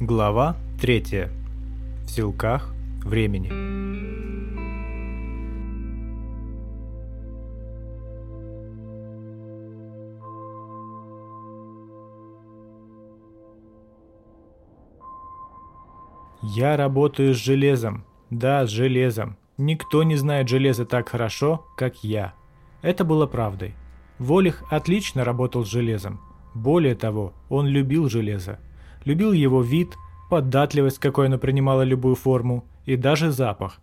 Глава 3. В силках времени. Я работаю с железом. Да, с железом. Никто не знает железо так хорошо, как я. Это было правдой. Волих отлично работал с железом. Более того, он любил железо. Любил его вид, податливость, какой оно принимало любую форму, и даже запах.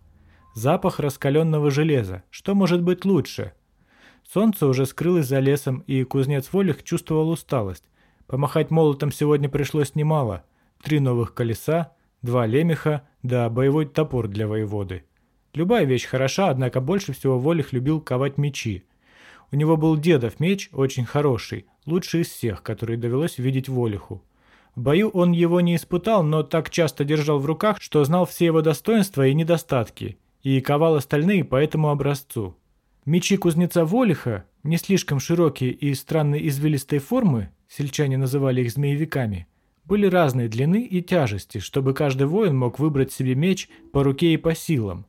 Запах раскаленного железа. Что может быть лучше? Солнце уже скрылось за лесом, и кузнец Волих чувствовал усталость. Помахать молотом сегодня пришлось немало. Три новых колеса, два лемеха, да боевой топор для воеводы. Любая вещь хороша, однако больше всего Волих любил ковать мечи. У него был дедов меч, очень хороший, лучший из всех, который довелось видеть Волиху. В бою он его не испытал, но так часто держал в руках, что знал все его достоинства и недостатки, и ковал остальные по этому образцу. Мечи кузнеца Волиха, не слишком широкие и странной извилистой формы, сельчане называли их змеевиками, были разной длины и тяжести, чтобы каждый воин мог выбрать себе меч по руке и по силам.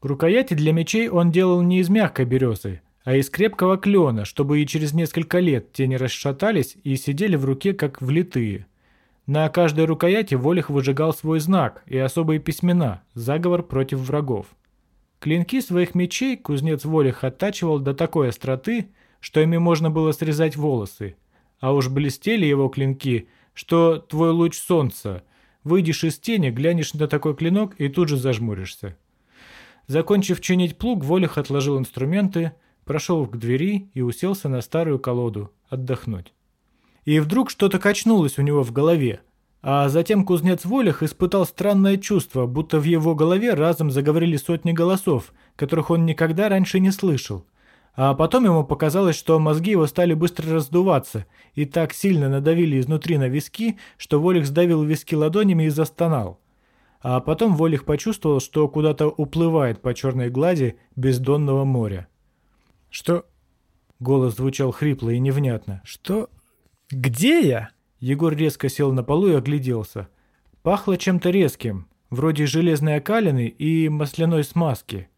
Рукояти для мечей он делал не из мягкой березы, а из крепкого клена, чтобы и через несколько лет те не расшатались и сидели в руке как влитые – на каждой рукояти Волих выжигал свой знак и особые письмена, заговор против врагов. Клинки своих мечей кузнец Волих оттачивал до такой остроты, что ими можно было срезать волосы. А уж блестели его клинки, что твой луч солнца. Выйдешь из тени, глянешь на такой клинок и тут же зажмуришься. Закончив чинить плуг, Волих отложил инструменты, прошел к двери и уселся на старую колоду отдохнуть. И вдруг что-то качнулось у него в голове. А затем кузнец Волях испытал странное чувство, будто в его голове разом заговорили сотни голосов, которых он никогда раньше не слышал. А потом ему показалось, что мозги его стали быстро раздуваться и так сильно надавили изнутри на виски, что Волих сдавил виски ладонями и застонал. А потом Волих почувствовал, что куда-то уплывает по черной глади бездонного моря. «Что?» Голос звучал хрипло и невнятно. «Что «Где я?» Егор резко сел на полу и огляделся. Пахло чем-то резким, вроде железной окалины и масляной смазки.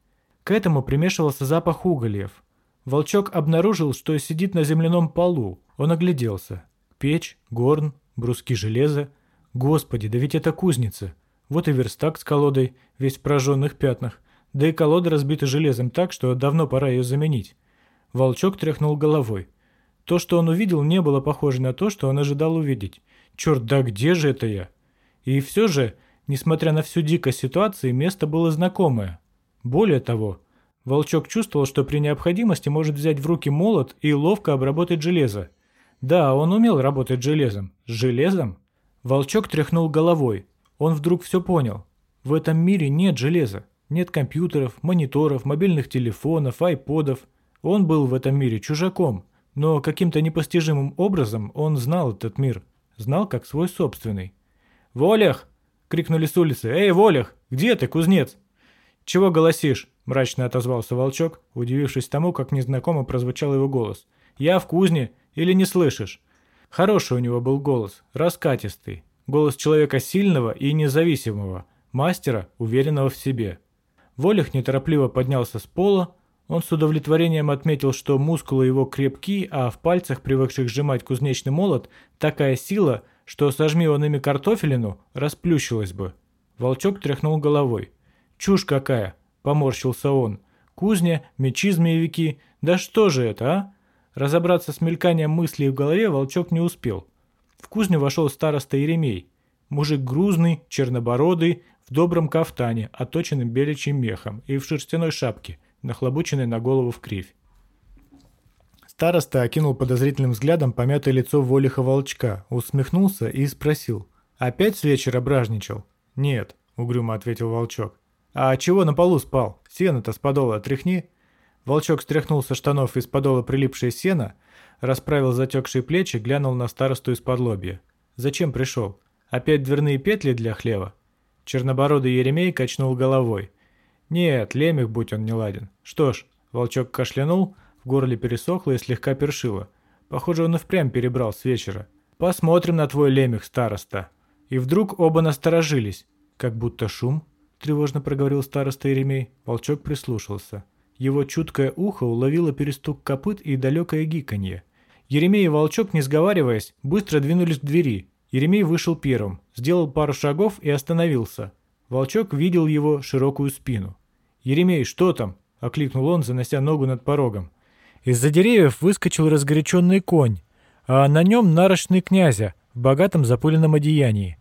К этому примешивался запах угольев. Волчок обнаружил, что сидит на земляном полу. Он огляделся. Печь, горн, бруски железа. Господи, да ведь это кузница. Вот и верстак с колодой, весь в прожженных пятнах. Да и колода разбита железом так, что давно пора ее заменить. Волчок тряхнул головой. То, что он увидел, не было похоже на то, что он ожидал увидеть. Черт, да где же это я? И все же, несмотря на всю дикость ситуации, место было знакомое. Более того, Волчок чувствовал, что при необходимости может взять в руки молот и ловко обработать железо. Да, он умел работать железом. С железом? Волчок тряхнул головой. Он вдруг все понял. В этом мире нет железа. Нет компьютеров, мониторов, мобильных телефонов, айподов. Он был в этом мире чужаком. Но каким-то непостижимым образом он знал этот мир, знал как свой собственный. «Волях!» — крикнули с улицы. «Эй, Волях! Где ты, кузнец?» «Чего голосишь?» — мрачно отозвался волчок, удивившись тому, как незнакомо прозвучал его голос. «Я в кузне или не слышишь?» Хороший у него был голос, раскатистый. Голос человека сильного и независимого, мастера, уверенного в себе. Волях неторопливо поднялся с пола, он с удовлетворением отметил, что мускулы его крепки, а в пальцах, привыкших сжимать кузнечный молот, такая сила, что сожми он ими картофелину, расплющилась бы. Волчок тряхнул головой. «Чушь какая!» – поморщился он. «Кузня, мечи-змеевики, да что же это, а?» Разобраться с мельканием мыслей в голове Волчок не успел. В кузню вошел староста Еремей. Мужик грузный, чернобородый, в добром кафтане, оточенным беличьим мехом и в шерстяной шапке – нахлобученный на голову в кривь. Староста окинул подозрительным взглядом помятое лицо Волиха Волчка, усмехнулся и спросил. «Опять с вечера бражничал?» «Нет», — угрюмо ответил Волчок. «А чего на полу спал? Сено-то с подола отряхни». Волчок стряхнул со штанов из подола прилипшее сено, расправил затекшие плечи, глянул на старосту из-под лобья. «Зачем пришел? Опять дверные петли для хлева?» Чернобородый Еремей качнул головой. «Нет, лемех, будь он не ладен. Что ж», — волчок кашлянул, в горле пересохло и слегка першило. Похоже, он и впрямь перебрал с вечера. «Посмотрим на твой лемех, староста». И вдруг оба насторожились. Как будто шум, тревожно проговорил староста Еремей. Волчок прислушался. Его чуткое ухо уловило перестук копыт и далекое гиканье. Еремей и Волчок, не сговариваясь, быстро двинулись к двери. Еремей вышел первым, сделал пару шагов и остановился. Волчок видел его широкую спину. «Еремей, что там?» – окликнул он, занося ногу над порогом. Из-за деревьев выскочил разгоряченный конь, а на нем нарочный князя в богатом запыленном одеянии.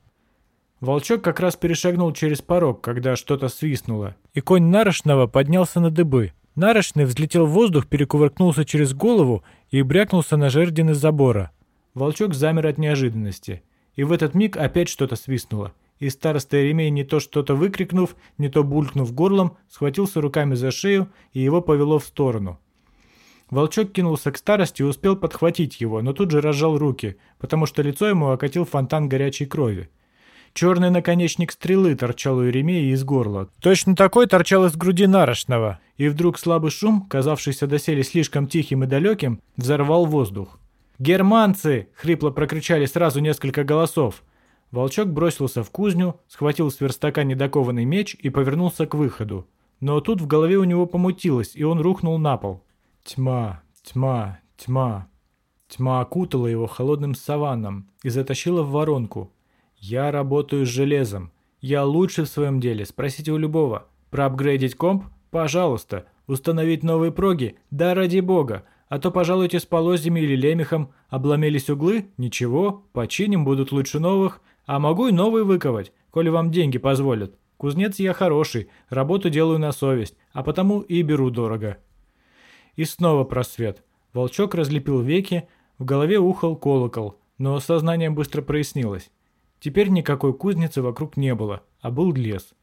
Волчок как раз перешагнул через порог, когда что-то свистнуло, и конь Нарочного поднялся на дыбы. Нарочный взлетел в воздух, перекувыркнулся через голову и брякнулся на жердин забора. Волчок замер от неожиданности. И в этот миг опять что-то свистнуло. И староста Еремей, не то что-то выкрикнув, не то булькнув горлом, схватился руками за шею, и его повело в сторону. Волчок кинулся к старости и успел подхватить его, но тут же разжал руки, потому что лицо ему окатил фонтан горячей крови. Черный наконечник стрелы торчал у Еремея из горла. Точно такой торчал из груди Нарочного. И вдруг слабый шум, казавшийся доселе слишком тихим и далеким, взорвал воздух. «Германцы!» — хрипло прокричали сразу несколько голосов. Волчок бросился в кузню, схватил с верстака недокованный меч и повернулся к выходу. Но тут в голове у него помутилось, и он рухнул на пол. Тьма, тьма, тьма. Тьма окутала его холодным саваном и затащила в воронку. «Я работаю с железом. Я лучше в своем деле. Спросите у любого. Проапгрейдить комп? Пожалуйста. Установить новые проги? Да ради бога. А то пожалуйте с полозьями или лемехом. Обломились углы? Ничего. Починим, будут лучше новых. А могу и новые выковать, коли вам деньги позволят. Кузнец я хороший, работу делаю на совесть, а потому и беру дорого». И снова просвет. Волчок разлепил веки, в голове ухал колокол, но сознание быстро прояснилось. Теперь никакой кузницы вокруг не было, а был лес.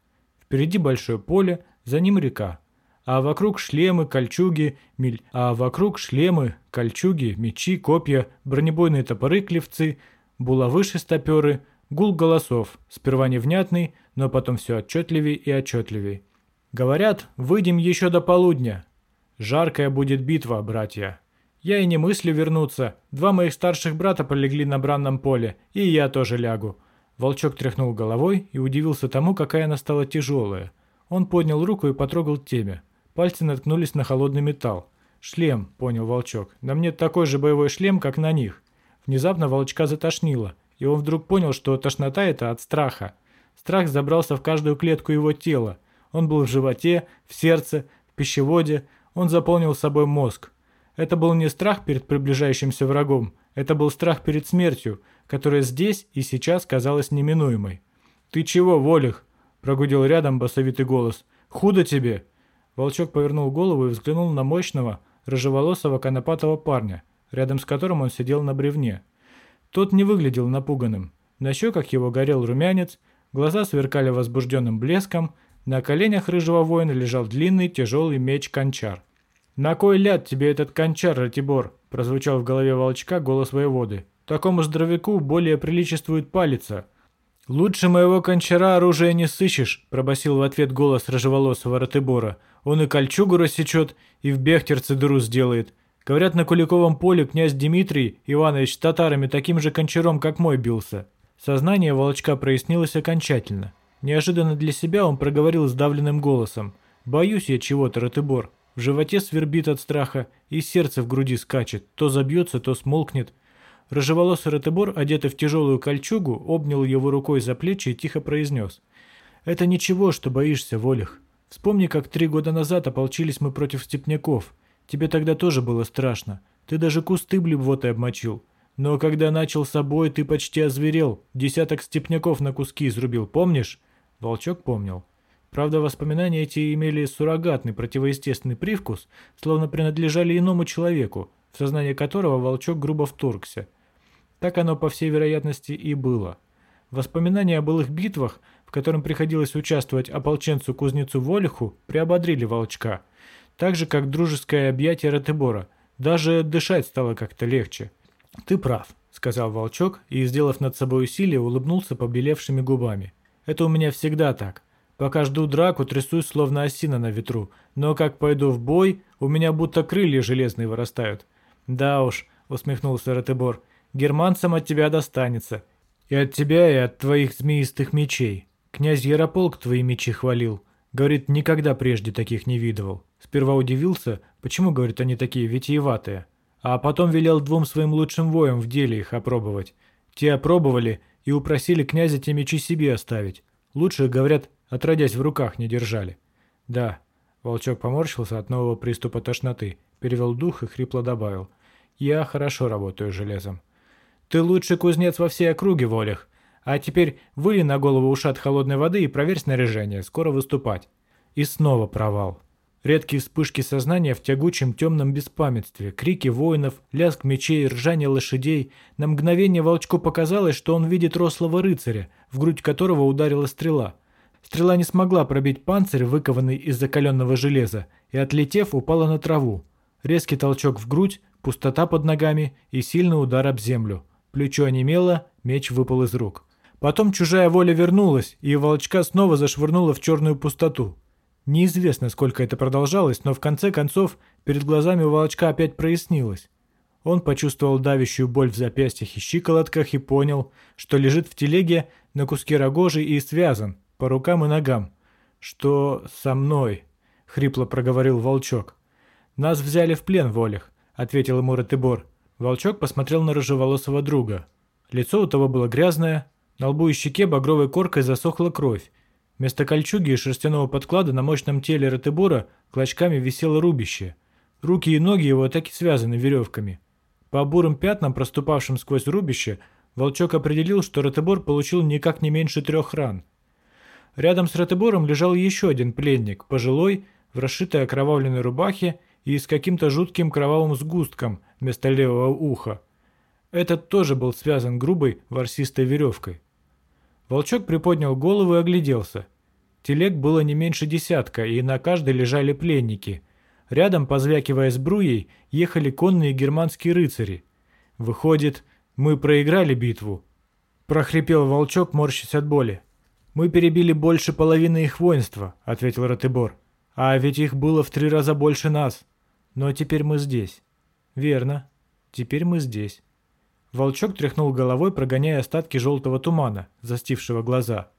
Впереди большое поле, за ним река. А вокруг шлемы, кольчуги, миль... а вокруг шлемы, кольчуги, мечи, копья, бронебойные топоры, клевцы, булавы шестоперы, гул голосов, сперва невнятный, но потом все отчетливей и отчетливей. Говорят, выйдем еще до полудня. Жаркая будет битва, братья. Я и не мыслю вернуться. Два моих старших брата полегли на бранном поле, и я тоже лягу. Волчок тряхнул головой и удивился тому, какая она стала тяжелая. Он поднял руку и потрогал темя. Пальцы наткнулись на холодный металл. «Шлем», — понял Волчок. «На мне такой же боевой шлем, как на них». Внезапно Волчка затошнило, и он вдруг понял, что тошнота это от страха. Страх забрался в каждую клетку его тела. Он был в животе, в сердце, в пищеводе. Он заполнил собой мозг. Это был не страх перед приближающимся врагом, это был страх перед смертью, которая здесь и сейчас казалась неминуемой. «Ты чего, Волих?» – прогудел рядом басовитый голос. «Худо тебе!» Волчок повернул голову и взглянул на мощного, рыжеволосого конопатого парня, рядом с которым он сидел на бревне. Тот не выглядел напуганным. На щеках его горел румянец, глаза сверкали возбужденным блеском, на коленях рыжего воина лежал длинный тяжелый меч-кончар. «На кой ляд тебе этот кончар, Ратибор?» – прозвучал в голове волчка голос воеводы. «Такому здоровяку более приличествует палица». «Лучше моего кончара оружия не сыщешь», – пробасил в ответ голос рыжеволосого Ратибора. «Он и кольчугу рассечет, и в бехтерце дыру сделает. Говорят, на Куликовом поле князь Дмитрий Иванович с татарами таким же кончаром, как мой, бился». Сознание волчка прояснилось окончательно. Неожиданно для себя он проговорил сдавленным голосом. «Боюсь я чего-то, Ратыбор. В животе свербит от страха, и сердце в груди скачет, то забьется, то смолкнет. Рыжеволосый Ратебор, одетый в тяжелую кольчугу, обнял его рукой за плечи и тихо произнес. «Это ничего, что боишься, Волих. Вспомни, как три года назад ополчились мы против степняков. Тебе тогда тоже было страшно. Ты даже кусты блюбвотой обмочил. Но когда начал с собой, ты почти озверел. Десяток степняков на куски изрубил, помнишь?» Волчок помнил. Правда, воспоминания эти имели суррогатный противоестественный привкус, словно принадлежали иному человеку, в сознание которого волчок грубо вторгся. Так оно, по всей вероятности, и было. Воспоминания о былых битвах, в котором приходилось участвовать ополченцу-кузнецу Волиху, приободрили волчка, так же, как дружеское объятие Ратыбора. Даже дышать стало как-то легче. «Ты прав», — сказал волчок и, сделав над собой усилие, улыбнулся побелевшими губами. «Это у меня всегда так. Пока жду драку, трясусь, словно осина на ветру. Но как пойду в бой, у меня будто крылья железные вырастают. Да уж, усмехнулся Ратыбор, германцам от тебя достанется. И от тебя, и от твоих змеистых мечей. Князь Ярополк твои мечи хвалил. Говорит, никогда прежде таких не видывал. Сперва удивился, почему, говорит, они такие витиеватые. А потом велел двум своим лучшим воям в деле их опробовать. Те опробовали и упросили князя те мечи себе оставить. Лучше, говорят, отродясь в руках не держали. Да, Волчок поморщился от нового приступа тошноты, перевел дух и хрипло добавил. Я хорошо работаю железом. Ты лучший кузнец во всей округе, Волях. А теперь выли на голову ушат холодной воды и проверь снаряжение, скоро выступать. И снова провал. Редкие вспышки сознания в тягучем темном беспамятстве, крики воинов, лязг мечей, ржание лошадей. На мгновение волчку показалось, что он видит рослого рыцаря, в грудь которого ударила стрела. Стрела не смогла пробить панцирь, выкованный из закаленного железа, и, отлетев, упала на траву. Резкий толчок в грудь, пустота под ногами и сильный удар об землю. Плечо онемело, меч выпал из рук. Потом чужая воля вернулась, и волчка снова зашвырнула в черную пустоту. Неизвестно, сколько это продолжалось, но в конце концов перед глазами у волчка опять прояснилось. Он почувствовал давящую боль в запястьях и щиколотках и понял, что лежит в телеге на куске рогожи и связан, по рукам и ногам. «Что со мной?» — хрипло проговорил волчок. «Нас взяли в плен, Волях», — ответил ему Ратыбор. Волчок посмотрел на рыжеволосого друга. Лицо у того было грязное, на лбу и щеке багровой коркой засохла кровь, Вместо кольчуги и шерстяного подклада на мощном теле Ратыбора клочками висело рубище. Руки и ноги его так и связаны веревками. По бурым пятнам, проступавшим сквозь рубище, Волчок определил, что Ратыбор получил никак не меньше трех ран. Рядом с Ратыбором лежал еще один пленник, пожилой, в расшитой окровавленной рубахе и с каким-то жутким кровавым сгустком вместо левого уха. Этот тоже был связан грубой ворсистой веревкой. Волчок приподнял голову и огляделся. Телег было не меньше десятка, и на каждой лежали пленники. Рядом, позвякивая сбруей, ехали конные германские рыцари. «Выходит, мы проиграли битву?» – прохрипел волчок, морщась от боли. «Мы перебили больше половины их воинства», – ответил Ратыбор. «А ведь их было в три раза больше нас. Но теперь мы здесь». «Верно. Теперь мы здесь». Волчок тряхнул головой, прогоняя остатки желтого тумана, застившего глаза.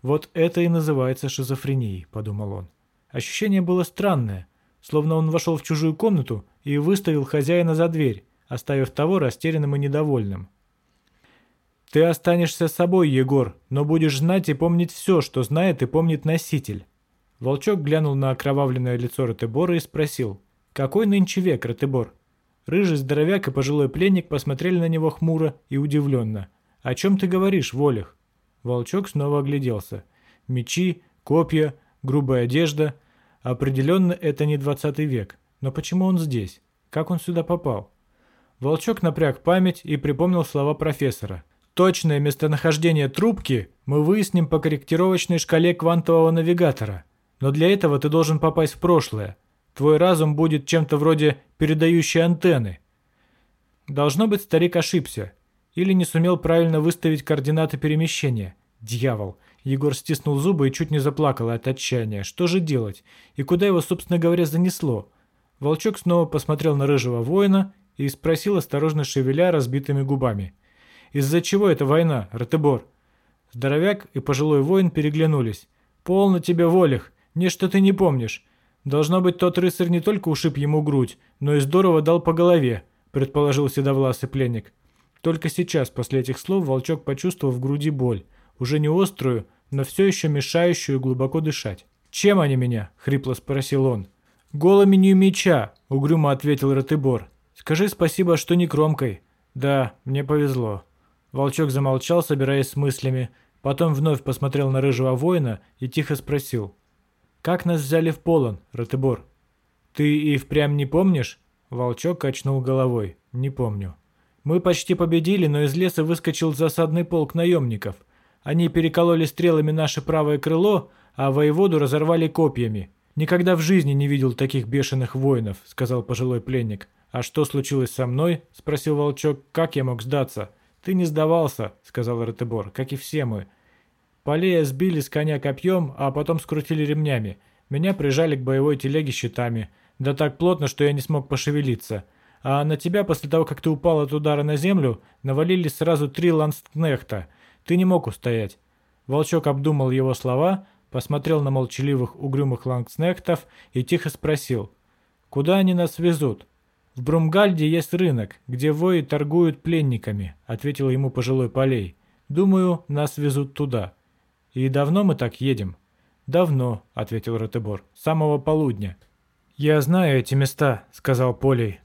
«Вот это и называется шизофренией», — подумал он. Ощущение было странное, словно он вошел в чужую комнату и выставил хозяина за дверь, оставив того растерянным и недовольным. «Ты останешься собой, Егор, но будешь знать и помнить все, что знает и помнит носитель». Волчок глянул на окровавленное лицо Ратыбора и спросил, «Какой нынче век, Ратыбор?» Рыжий здоровяк и пожилой пленник посмотрели на него хмуро и удивленно. «О чем ты говоришь, Волих?» Волчок снова огляделся. Мечи, копья, грубая одежда. Определенно это не двадцатый век. Но почему он здесь? Как он сюда попал? Волчок напряг память и припомнил слова профессора. Точное местонахождение трубки мы выясним по корректировочной шкале квантового навигатора. Но для этого ты должен попасть в прошлое. Твой разум будет чем-то вроде передающей антенны. Должно быть, старик ошибся. Или не сумел правильно выставить координаты перемещения. Дьявол. Егор стиснул зубы и чуть не заплакал от отчаяния. Что же делать? И куда его, собственно говоря, занесло? Волчок снова посмотрел на рыжего воина и спросил, осторожно шевеля разбитыми губами. «Из-за чего эта война, Ратыбор?» Здоровяк и пожилой воин переглянулись. «Полно тебе, Волих! Нечто ты не помнишь. Должно быть, тот рыцарь не только ушиб ему грудь, но и здорово дал по голове, предположил седовласый пленник. Только сейчас, после этих слов, волчок почувствовал в груди боль, уже не острую, но все еще мешающую глубоко дышать. «Чем они меня?» — хрипло спросил он. «Голоменью меча», — угрюмо ответил Ратыбор. «Скажи спасибо, что не кромкой». «Да, мне повезло». Волчок замолчал, собираясь с мыслями, потом вновь посмотрел на рыжего воина и тихо спросил. «Как нас взяли в полон, Ратыбор?» «Ты и впрямь не помнишь?» Волчок качнул головой. «Не помню». «Мы почти победили, но из леса выскочил засадный полк наемников. Они перекололи стрелами наше правое крыло, а воеводу разорвали копьями. Никогда в жизни не видел таких бешеных воинов», — сказал пожилой пленник. «А что случилось со мной?» — спросил Волчок. «Как я мог сдаться?» «Ты не сдавался», — сказал Ратыбор, — «как и все мы. Полея сбили с коня копьем, а потом скрутили ремнями. Меня прижали к боевой телеге щитами. Да так плотно, что я не смог пошевелиться. А на тебя, после того, как ты упал от удара на землю, навалились сразу три ланскнехта. Ты не мог устоять. Волчок обдумал его слова, посмотрел на молчаливых угрюмых лангснехтов и тихо спросил. «Куда они нас везут?» «В Брумгальде есть рынок, где вои торгуют пленниками», — ответил ему пожилой полей. «Думаю, нас везут туда». «И давно мы так едем?» «Давно», — ответил Ратебор, — «с самого полудня». «Я знаю эти места», — сказал Полей.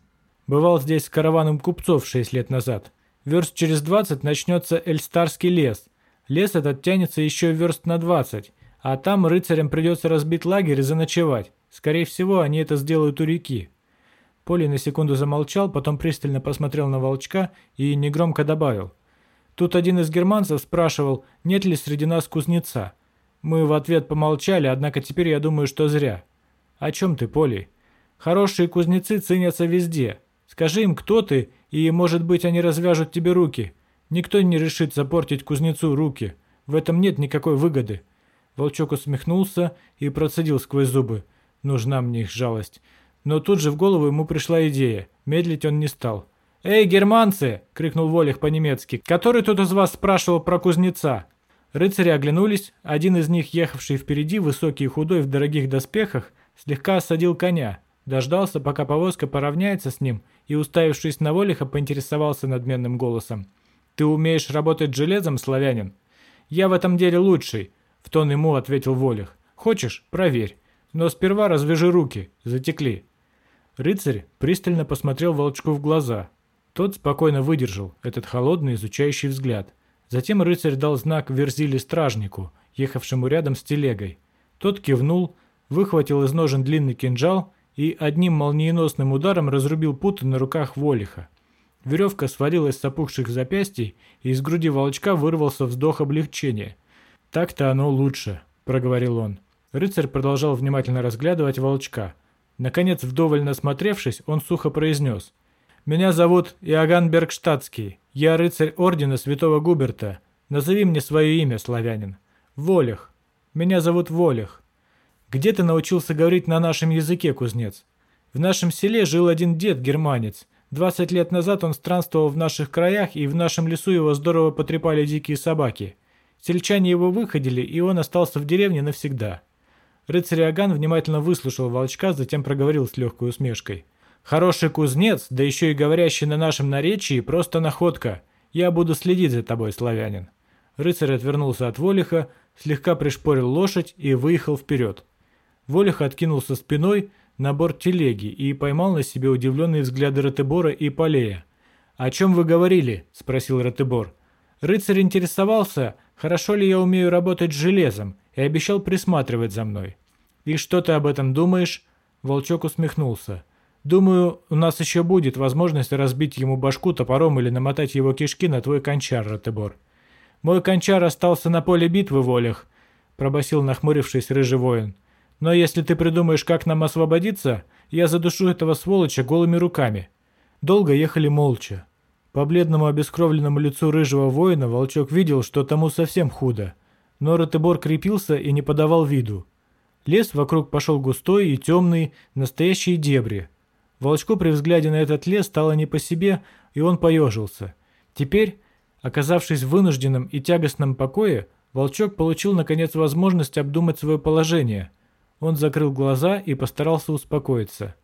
«Бывал здесь с караваном купцов шесть лет назад. Верст через двадцать начнется Эльстарский лес. Лес этот тянется еще верст на двадцать, а там рыцарям придется разбить лагерь и заночевать. Скорее всего, они это сделают у реки». Полей на секунду замолчал, потом пристально посмотрел на волчка и негромко добавил. «Тут один из германцев спрашивал, нет ли среди нас кузнеца. Мы в ответ помолчали, однако теперь я думаю, что зря. О чем ты, Полей? Хорошие кузнецы ценятся везде. Скажи им, кто ты, и, может быть, они развяжут тебе руки. Никто не решит запортить кузнецу руки. В этом нет никакой выгоды. Волчок усмехнулся и процедил сквозь зубы. Нужна мне их жалость. Но тут же в голову ему пришла идея. Медлить он не стал. «Эй, германцы!» — крикнул Волих по-немецки. «Который тут из вас спрашивал про кузнеца?» Рыцари оглянулись, один из них, ехавший впереди, высокий и худой в дорогих доспехах, слегка осадил коня, дождался, пока повозка поравняется с ним, и, уставившись на Волиха, поинтересовался надменным голосом. «Ты умеешь работать железом, славянин?» «Я в этом деле лучший», — в тон ему ответил Волих. «Хочешь? Проверь. Но сперва развяжи руки, затекли». Рыцарь пристально посмотрел волчку в глаза. Тот спокойно выдержал этот холодный изучающий взгляд — Затем рыцарь дал знак Верзили стражнику, ехавшему рядом с телегой. Тот кивнул, выхватил из ножен длинный кинжал и одним молниеносным ударом разрубил путы на руках Волиха. Веревка свалилась с опухших запястий, и из груди волчка вырвался вздох облегчения. «Так-то оно лучше», — проговорил он. Рыцарь продолжал внимательно разглядывать волчка. Наконец, вдоволь насмотревшись, он сухо произнес. «Меня зовут Иоганн Бергштадтский. Я рыцарь ордена святого Губерта. Назови мне свое имя, славянин. Волях. Меня зовут Волях. Где ты научился говорить на нашем языке, кузнец? В нашем селе жил один дед-германец. Двадцать лет назад он странствовал в наших краях, и в нашем лесу его здорово потрепали дикие собаки. Сельчане его выходили, и он остался в деревне навсегда. Рыцарь Аган внимательно выслушал волчка, затем проговорил с легкой усмешкой. Хороший кузнец, да еще и говорящий на нашем наречии, просто находка. Я буду следить за тобой, славянин». Рыцарь отвернулся от Волиха, слегка пришпорил лошадь и выехал вперед. Волих откинулся спиной на борт телеги и поймал на себе удивленные взгляды Ратебора и Полея. «О чем вы говорили?» – спросил Ратебор. Рыцарь интересовался, хорошо ли я умею работать с железом, и обещал присматривать за мной. «И что ты об этом думаешь?» Волчок усмехнулся. Думаю, у нас еще будет возможность разбить ему башку топором или намотать его кишки на твой кончар, Ратебор. Мой кончар остался на поле битвы в Олях, пробасил нахмурившись рыжий воин. Но если ты придумаешь, как нам освободиться, я задушу этого сволоча голыми руками. Долго ехали молча. По бледному обескровленному лицу рыжего воина волчок видел, что тому совсем худо. Но Ратебор крепился и не подавал виду. Лес вокруг пошел густой и темный, настоящие дебри – Волчку при взгляде на этот лес стало не по себе, и он поежился. Теперь, оказавшись в вынужденном и тягостном покое, Волчок получил наконец возможность обдумать свое положение. Он закрыл глаза и постарался успокоиться.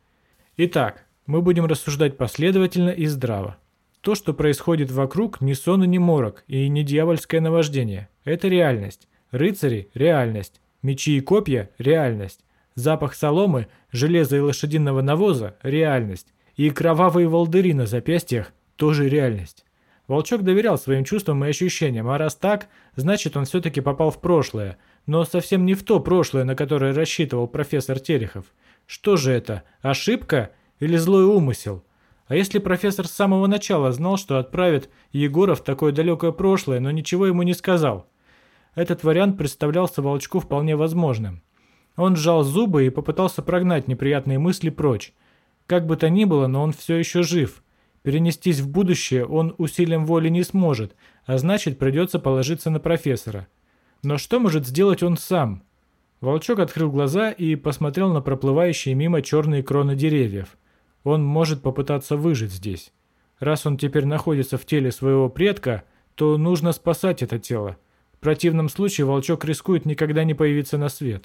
Итак, мы будем рассуждать последовательно и здраво. То, что происходит вокруг, не сон и не морок, и не дьявольское наваждение. Это реальность. Рыцари – реальность. Мечи и копья – реальность. Запах соломы, железа и лошадиного навоза – реальность. И кровавые волдыри на запястьях – тоже реальность. Волчок доверял своим чувствам и ощущениям, а раз так, значит он все-таки попал в прошлое, но совсем не в то прошлое, на которое рассчитывал профессор Терехов. Что же это, ошибка или злой умысел? А если профессор с самого начала знал, что отправит Егора в такое далекое прошлое, но ничего ему не сказал? Этот вариант представлялся Волчку вполне возможным. Он сжал зубы и попытался прогнать неприятные мысли прочь. Как бы то ни было, но он все еще жив. Перенестись в будущее он усилием воли не сможет, а значит придется положиться на профессора. Но что может сделать он сам? Волчок открыл глаза и посмотрел на проплывающие мимо черные кроны деревьев. Он может попытаться выжить здесь. Раз он теперь находится в теле своего предка, то нужно спасать это тело. В противном случае волчок рискует никогда не появиться на свет.